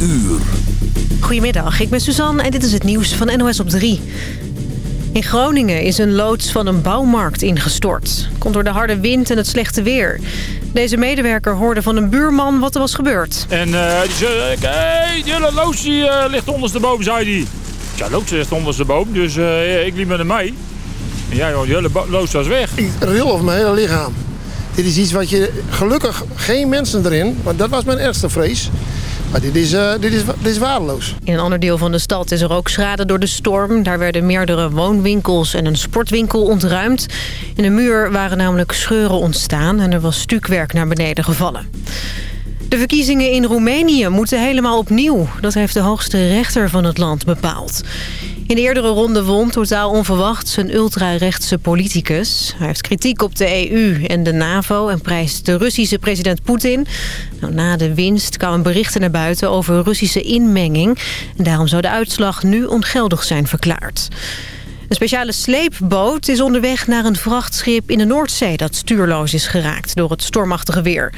uur. Goedemiddag, ik ben Suzanne en dit is het nieuws van NOS op 3. In Groningen is een loods van een bouwmarkt ingestort. Komt door de harde wind en het slechte weer. Deze medewerker hoorde van een buurman wat er was gebeurd. En uh, die zei, hey, die hele loods die, uh, ligt ondersteboven, zei hij. Ja, loods ligt ondersteboven, dus uh, ik liep met hem mee. En ja, joh, die hele loods was weg. Ik ril over mijn hele lichaam. Dit is iets wat je... Gelukkig geen mensen erin, want dat was mijn ergste vrees. Maar dit is, uh, dit, is, dit is waardeloos. In een ander deel van de stad is er ook schade door de storm. Daar werden meerdere woonwinkels en een sportwinkel ontruimd. In de muur waren namelijk scheuren ontstaan en er was stukwerk naar beneden gevallen. De verkiezingen in Roemenië moeten helemaal opnieuw. Dat heeft de hoogste rechter van het land bepaald. In de eerdere ronde won totaal onverwachts een ultrarechtse politicus. Hij heeft kritiek op de EU en de NAVO en prijst de Russische president Poetin. Nou, na de winst kwamen berichten naar buiten over Russische inmenging. En daarom zou de uitslag nu ongeldig zijn verklaard. Een speciale sleepboot is onderweg naar een vrachtschip in de Noordzee... dat stuurloos is geraakt door het stormachtige weer.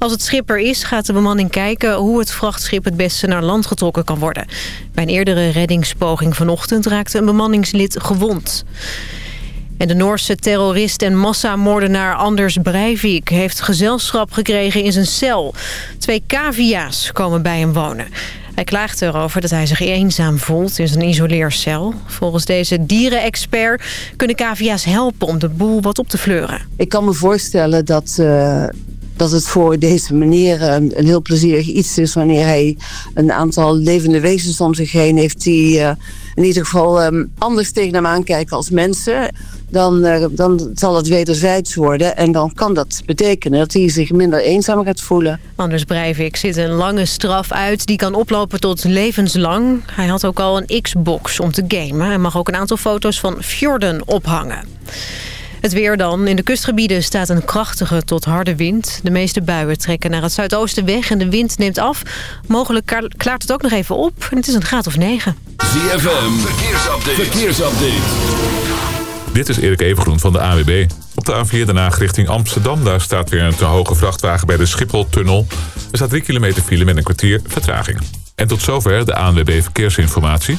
Als het schip er is, gaat de bemanning kijken hoe het vrachtschip het beste naar land getrokken kan worden. Bij een eerdere reddingspoging vanochtend raakte een bemanningslid gewond. En de Noorse terrorist en massamoordenaar Anders Breivik... heeft gezelschap gekregen in zijn cel. Twee cavia's komen bij hem wonen. Hij klaagt erover dat hij zich eenzaam voelt in zijn isoleercel. Volgens deze dierenexpert kunnen cavia's helpen om de boel wat op te fleuren. Ik kan me voorstellen dat... Uh dat het voor deze meneer een, een, heel plezierig iets is... wanneer hij een aantal levende wezens om zich heen heeft... die uh, in ieder geval um, anders tegen hem aankijken als mensen... Dan, uh, dan zal het wederzijds worden. En dan kan dat betekenen dat hij zich minder eenzaam gaat voelen. Anders Breivik zit een lange straf uit. Die kan oplopen tot levenslang. Hij had ook al een Xbox om te gamen. En mag ook een aantal foto's van fjorden ophangen. Het weer dan. In de kustgebieden staat een krachtige tot harde wind. De meeste buien trekken naar het zuidoosten weg en de wind neemt af. Mogelijk klaart het ook nog even op en het is een graad of 9. ZFM, verkeersupdate. verkeersupdate. Dit is Erik Evengroen van de AWB. Op de A4 daarna richting Amsterdam. Daar staat weer een te hoge vrachtwagen bij de Schiphol-tunnel. Er staat 3 kilometer file met een kwartier vertraging. En tot zover de ANWB Verkeersinformatie.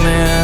Sad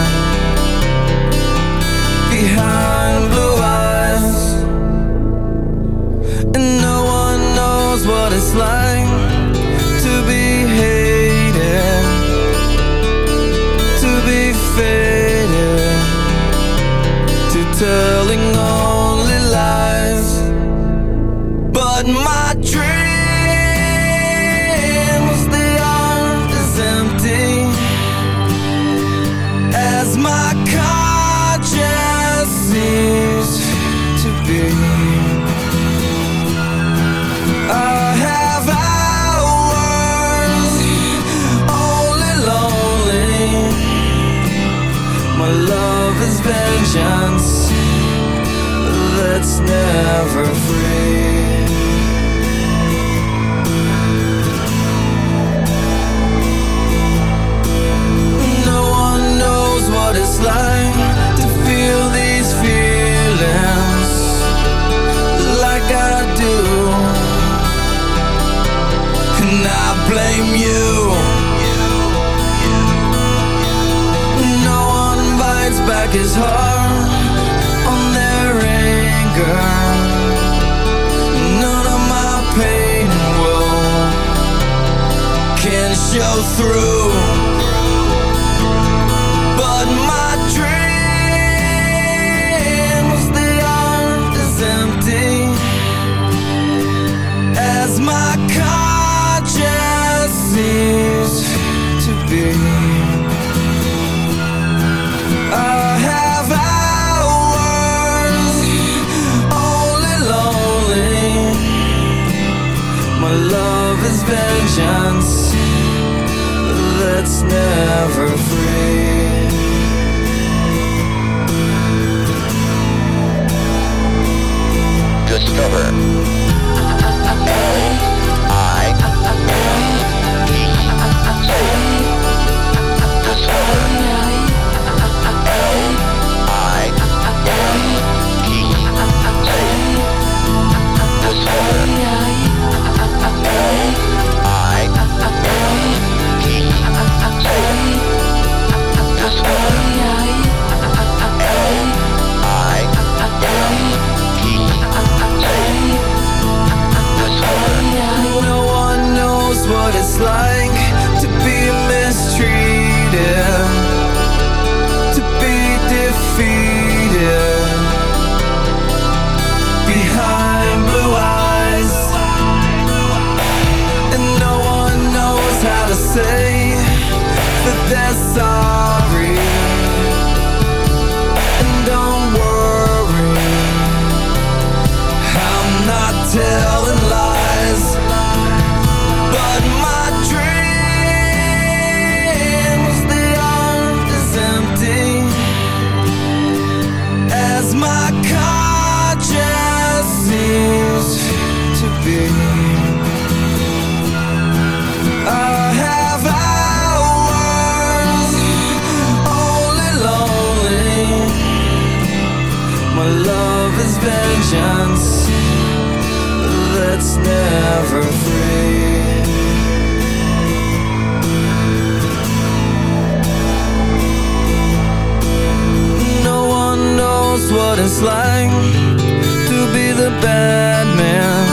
To be the bad man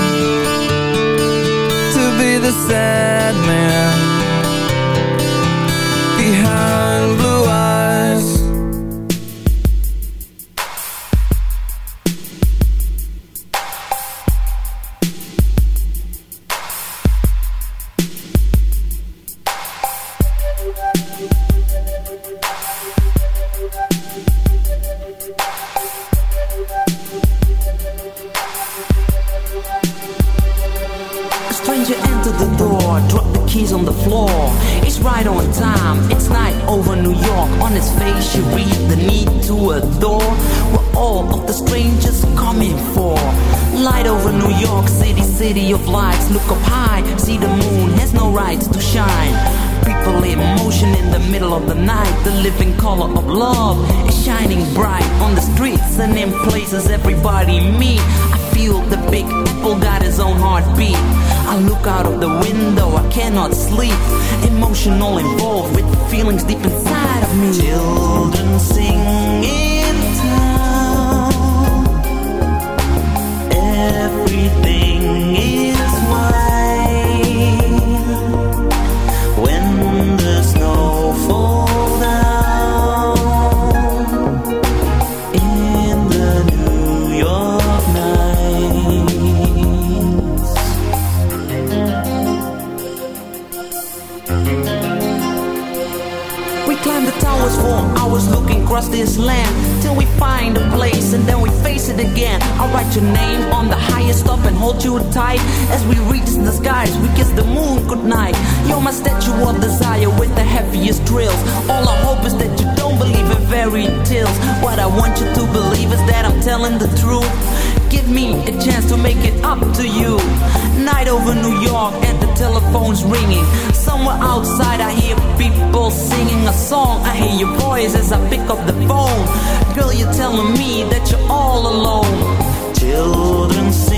To be the sad man. Behind blue emotional and wild desire with the heaviest drills. All I hope is that you don't believe in fairy tales. What I want you to believe is that I'm telling the truth. Give me a chance to make it up to you. Night over New York and the telephone's ringing. Somewhere outside I hear people singing a song. I hear your voice as I pick up the phone. Girl, you're telling me that you're all alone. Children sing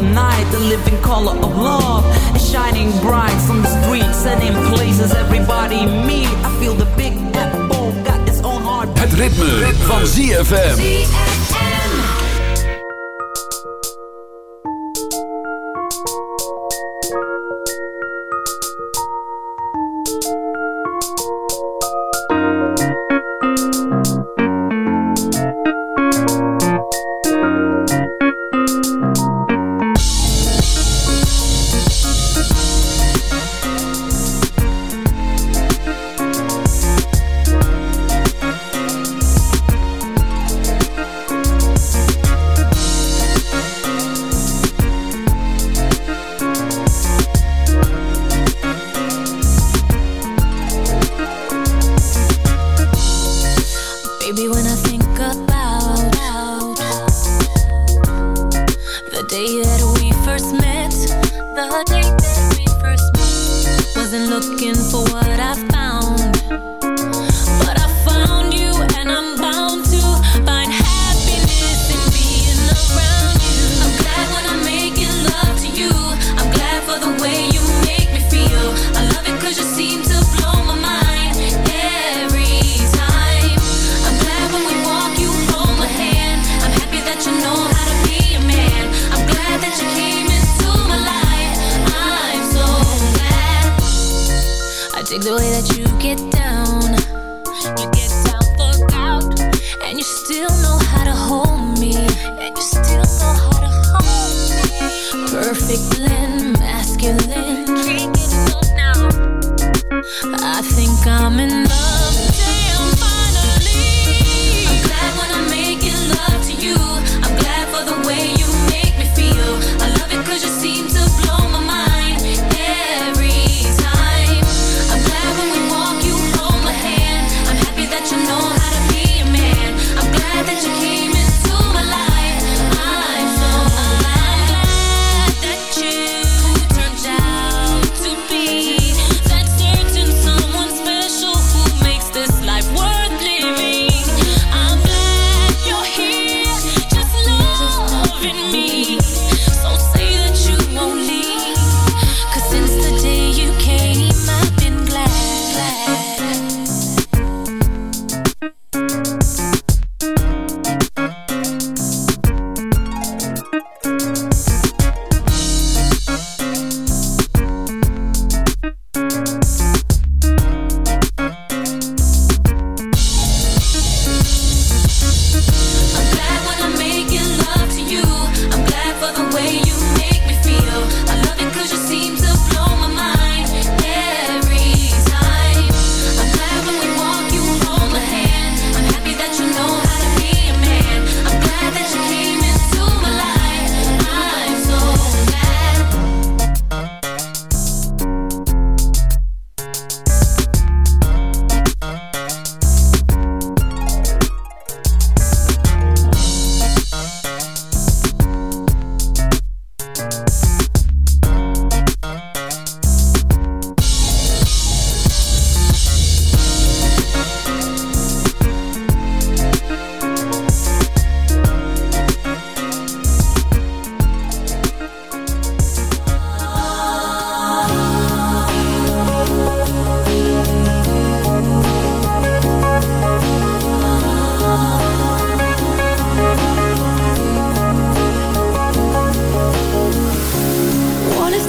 the night, the living color of love is shining bright on the streets and in places everybody meet. I feel the big apple got its own heart. Het ritme, ritme. van ZFM.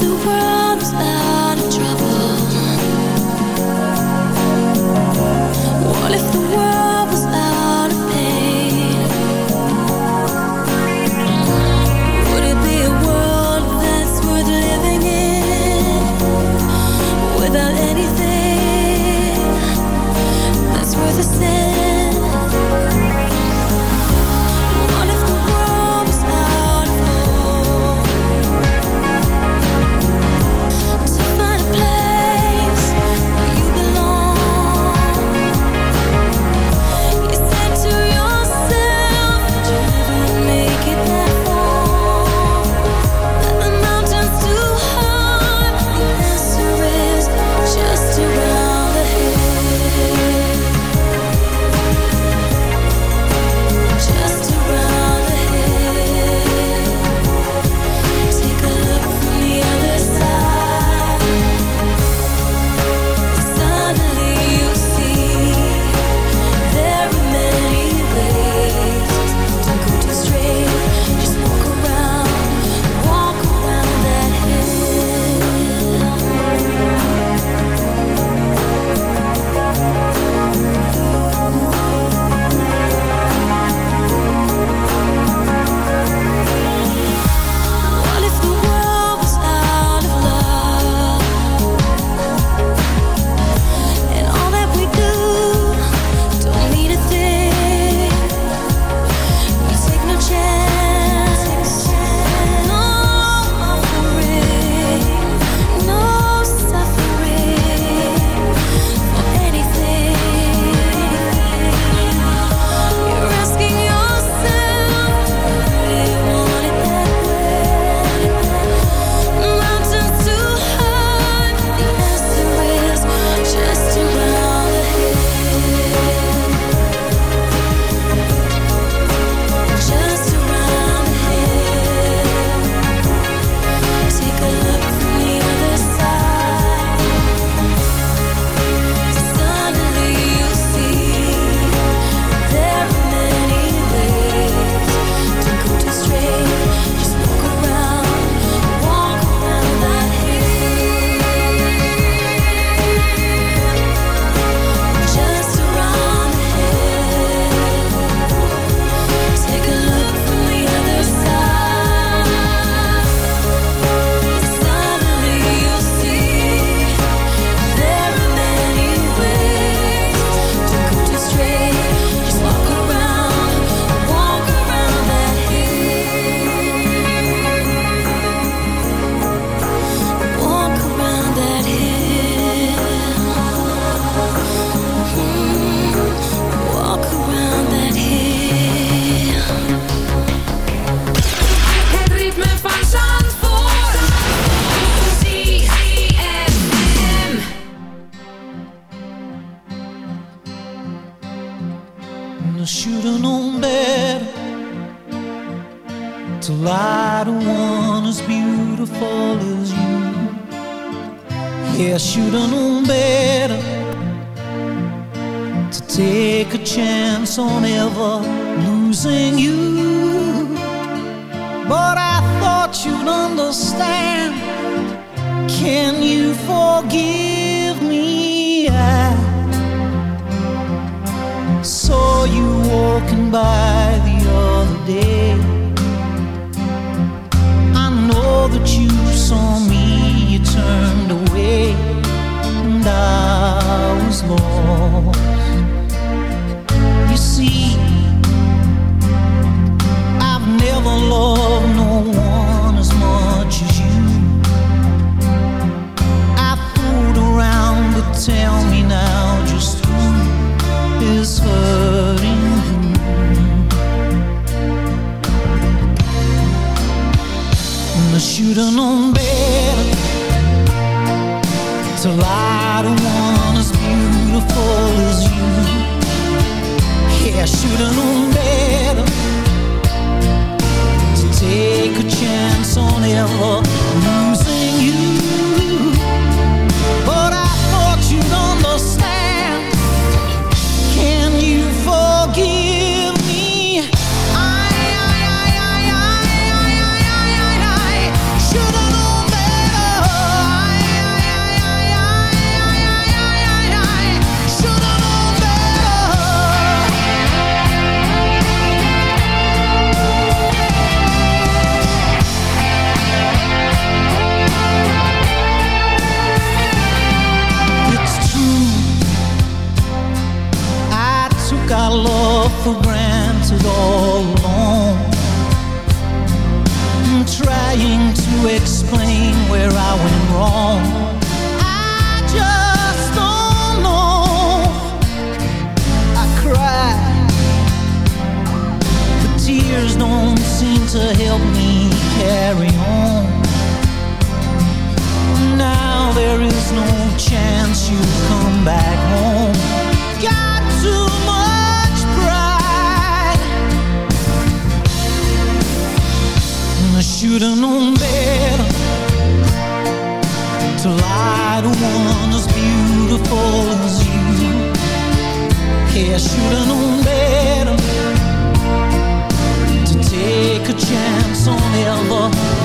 two worlds forgive me. I saw you walking by the other day. I know that you saw me, you turned away, and I was lost. You come back home. Got too much pride. I should've known better. To lie to as beautiful as you. Yeah, I should've known better. To take a chance on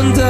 under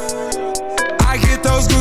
I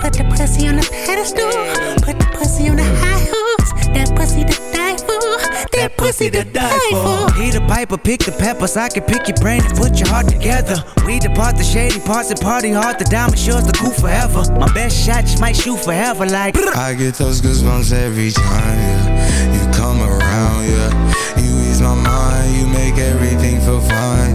Put the pussy on the pedestal, put the pussy on the high horse. That pussy to die for, that pussy to die for. He the piper, pick the peppers. I can pick your brain and put your heart together. We depart the shady parts and party hard. The diamond shows the cool forever. My best shot just might shoot forever, like. I get those goosebumps every time, yeah. You come around, yeah. You ease my mind, you make everything feel fine.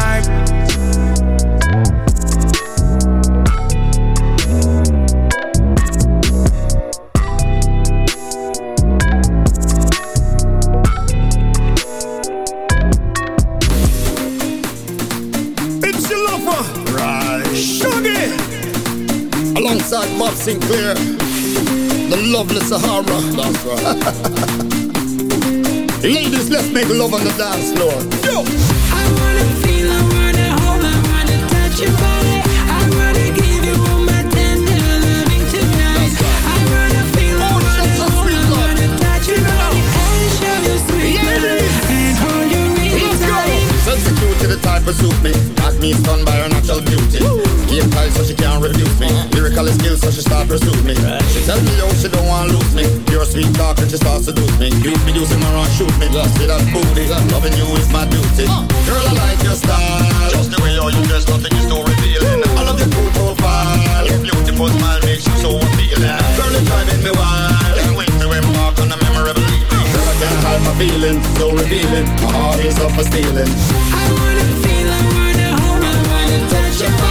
Sinclair, the lovely Sahara. Right. Ladies, let's make love on the dance floor. Yo! I wanna feel, I wanna hold, I wanna touch your body. To the type of suit me. Got me stunned by her natural beauty. Game tight so she can't refuse me. Lyrical skills so she start pursue me. She tell me yo she don't want lose me. Pure sweet talk and she starts to seduce me. You be using my run shoot me. See that booty, loving you is my duty. Girl I like your style, just the way you dress, nothing is too revealing. I love your cool profile, your beautiful smile makes you so appealing. Girl it's driving me wild, can't wait to embark on a memorable evening. Girl I can't hide my feelings, so revealing. My heart is up for stealing. Your body.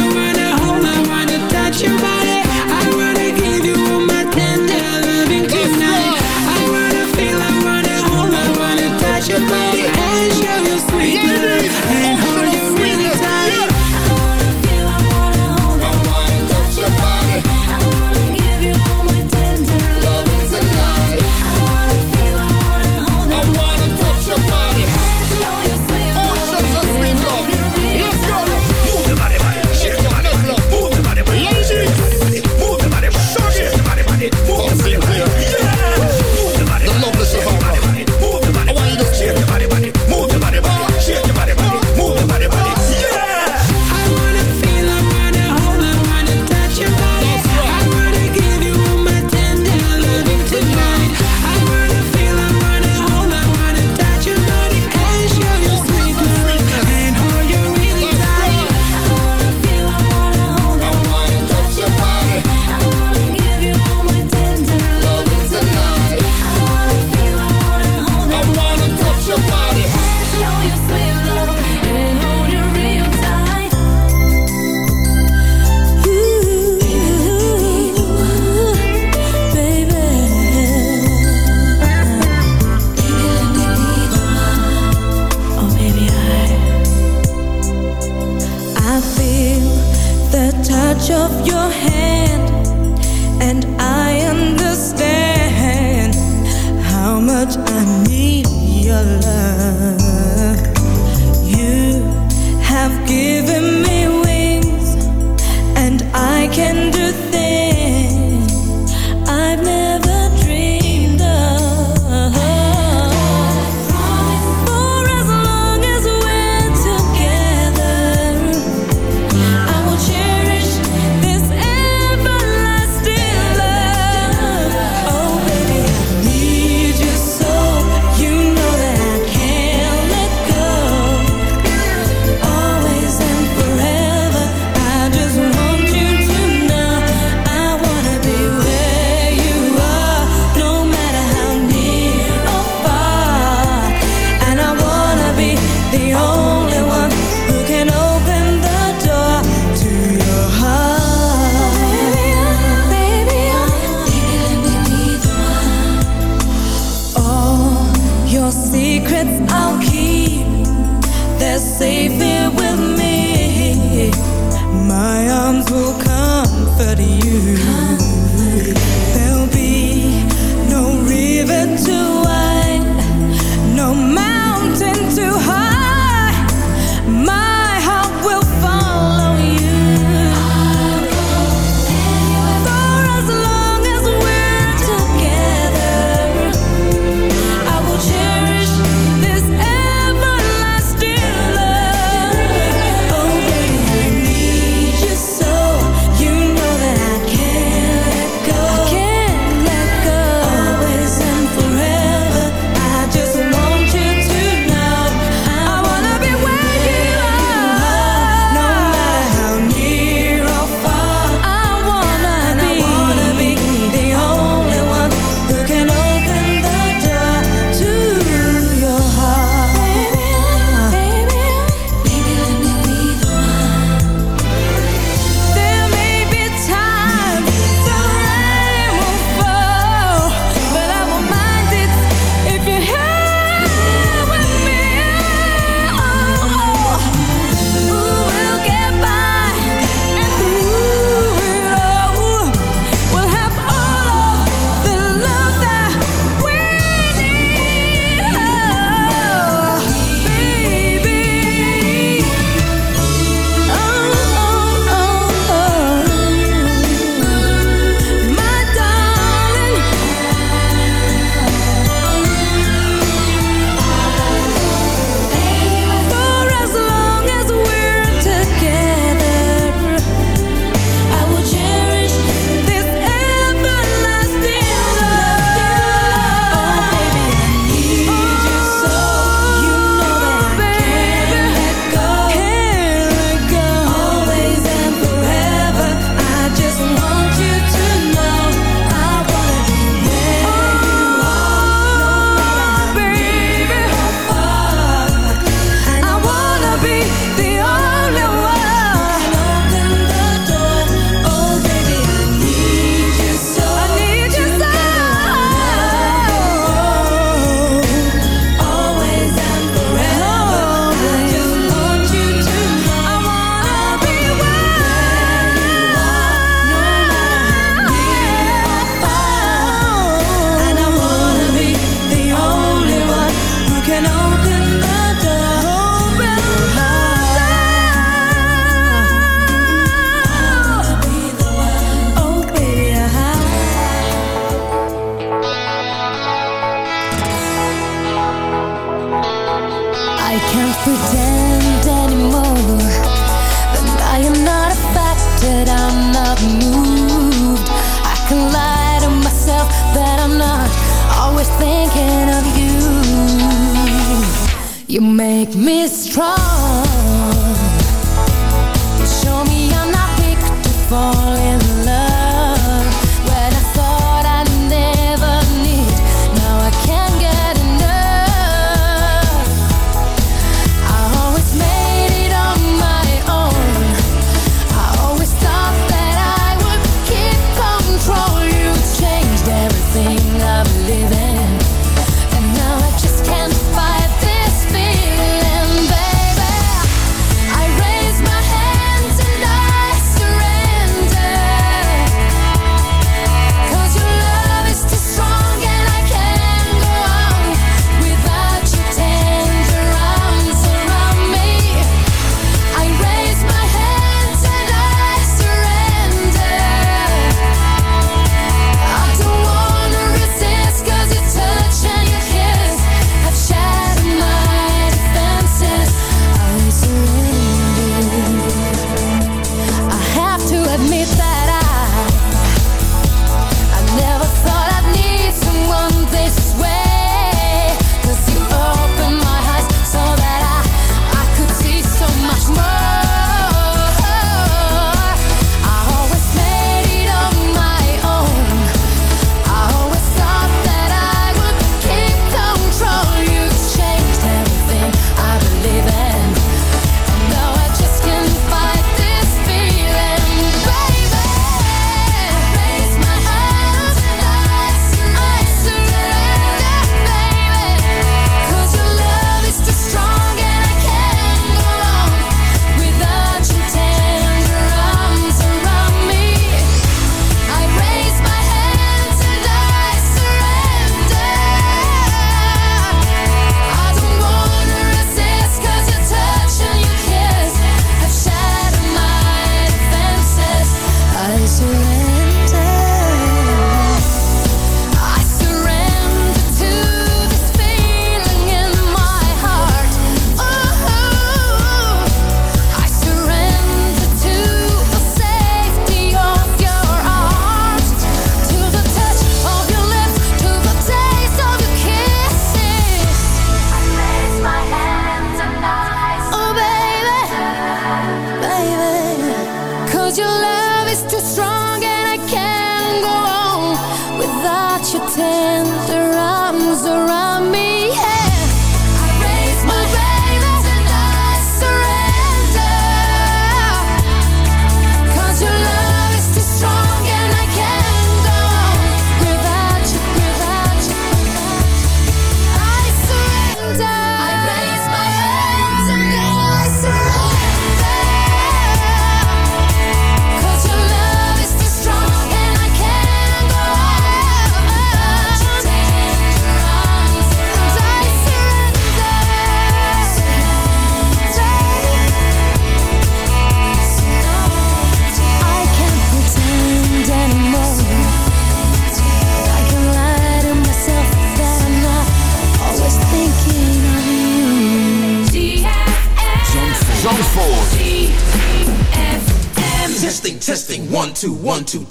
touch your body. Of your hand,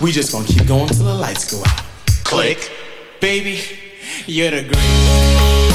We just gonna keep going till the lights go out. Click, baby, you're the greatest.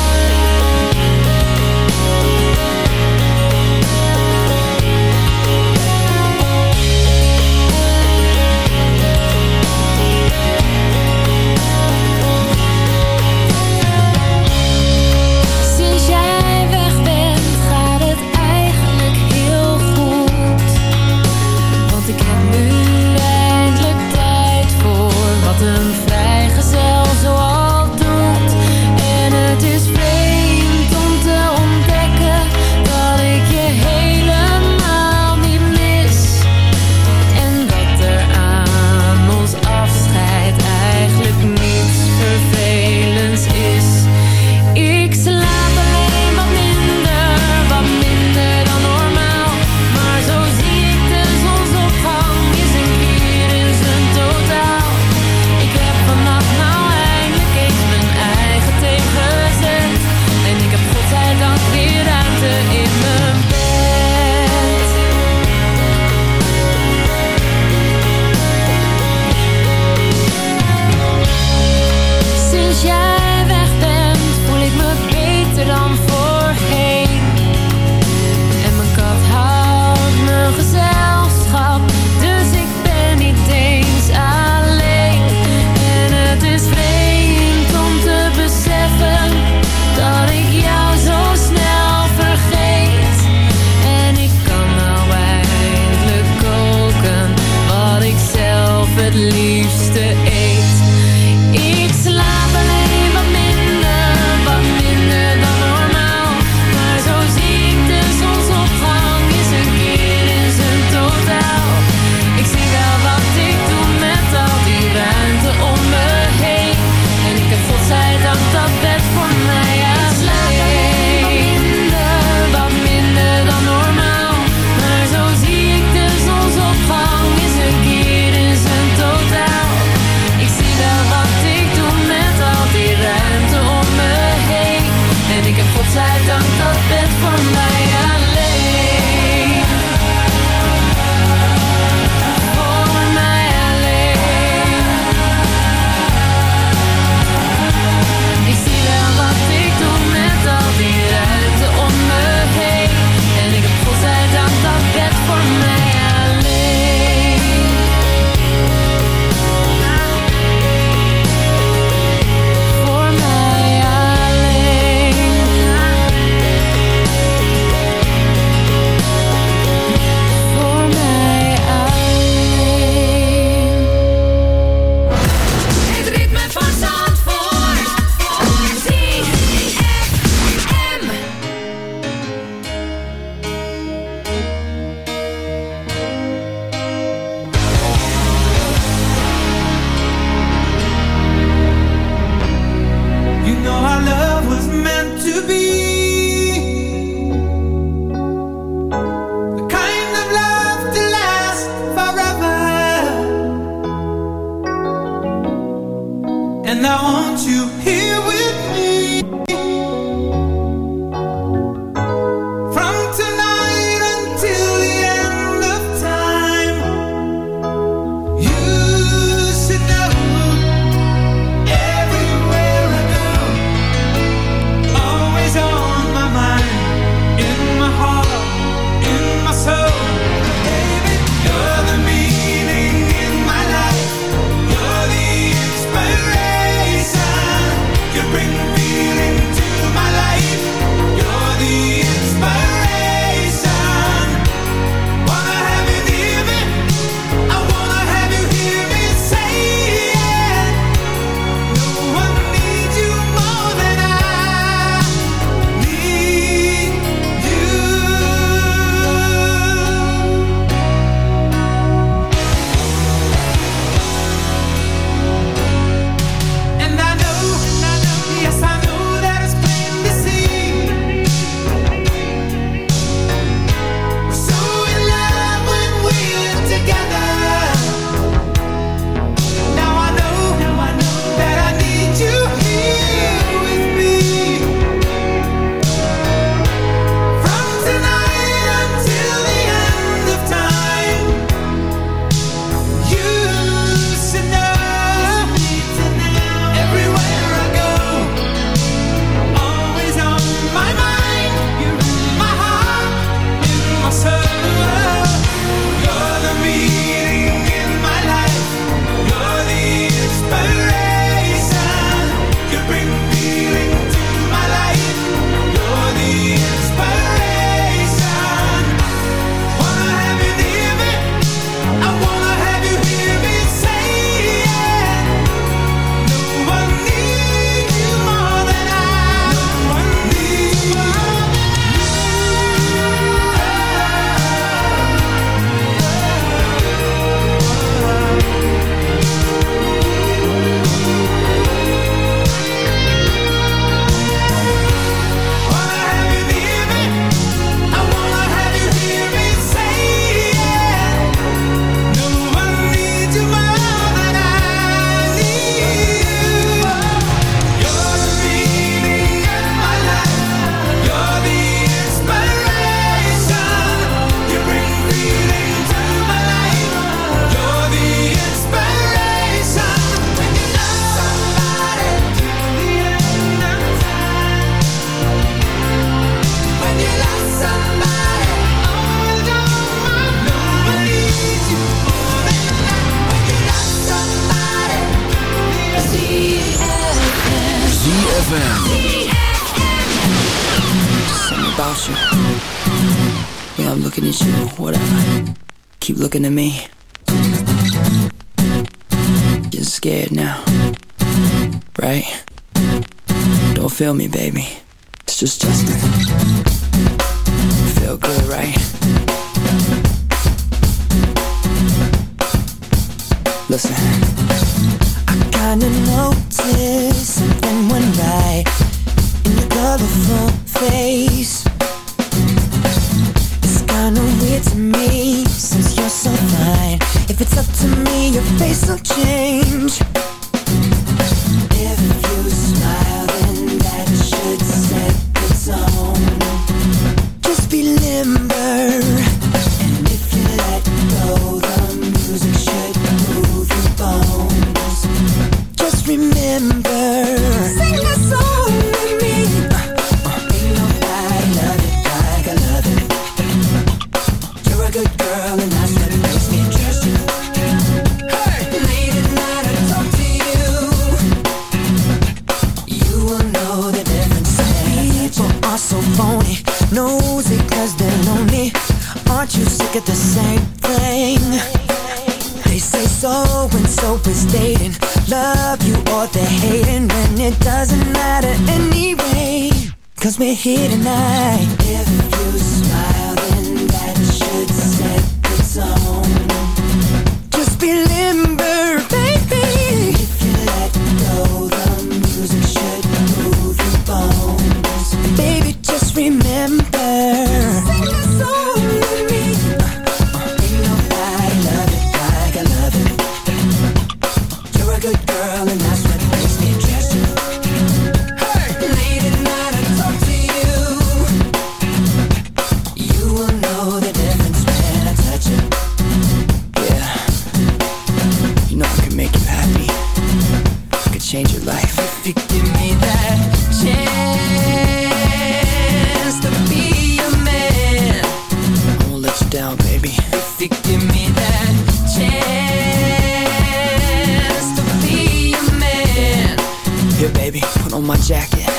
Baby, on my jacket,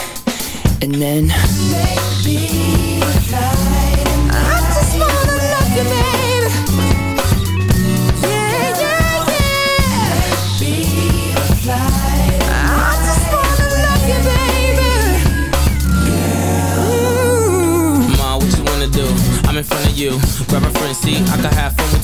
and then make me fly. I just wanna love you, baby. Yeah, yeah, yeah. Be a fly. I just wanna love you, baby. Ma, what you wanna do? I'm in front of you. Grab a friend, see, I can have fun with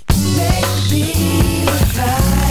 I